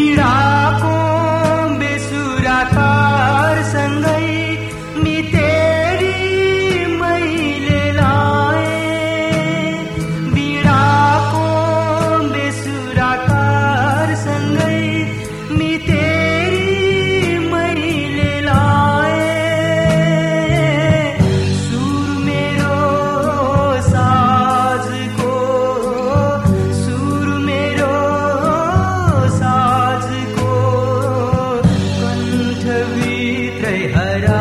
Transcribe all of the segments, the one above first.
पीड़ा हरा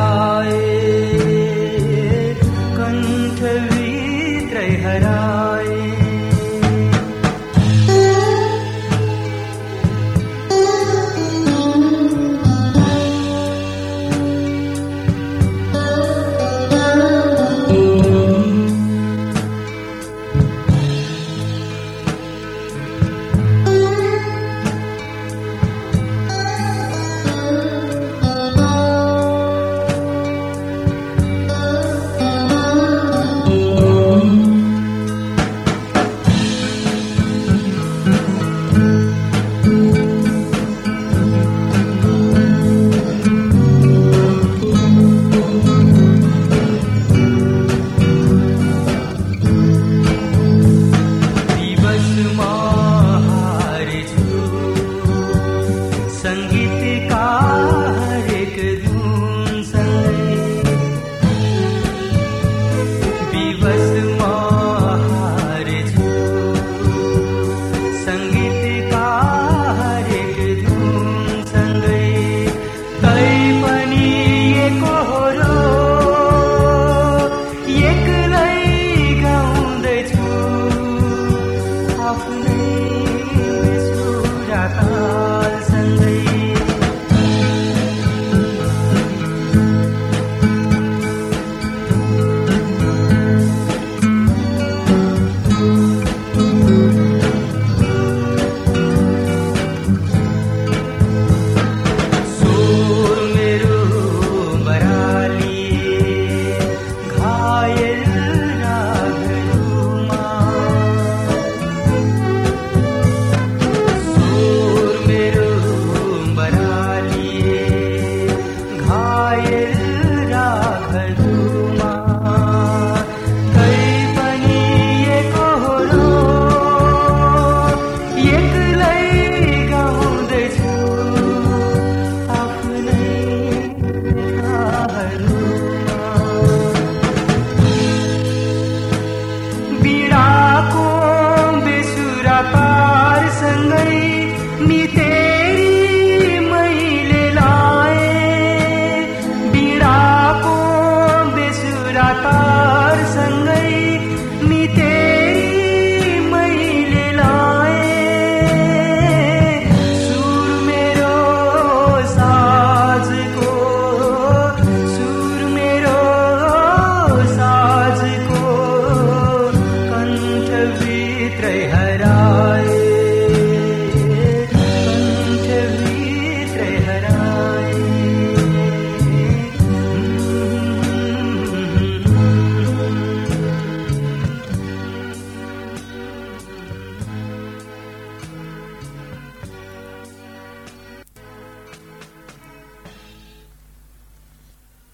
等一。